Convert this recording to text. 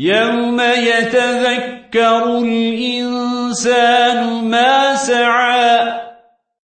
يوم يتذكر الإنسان ما سعى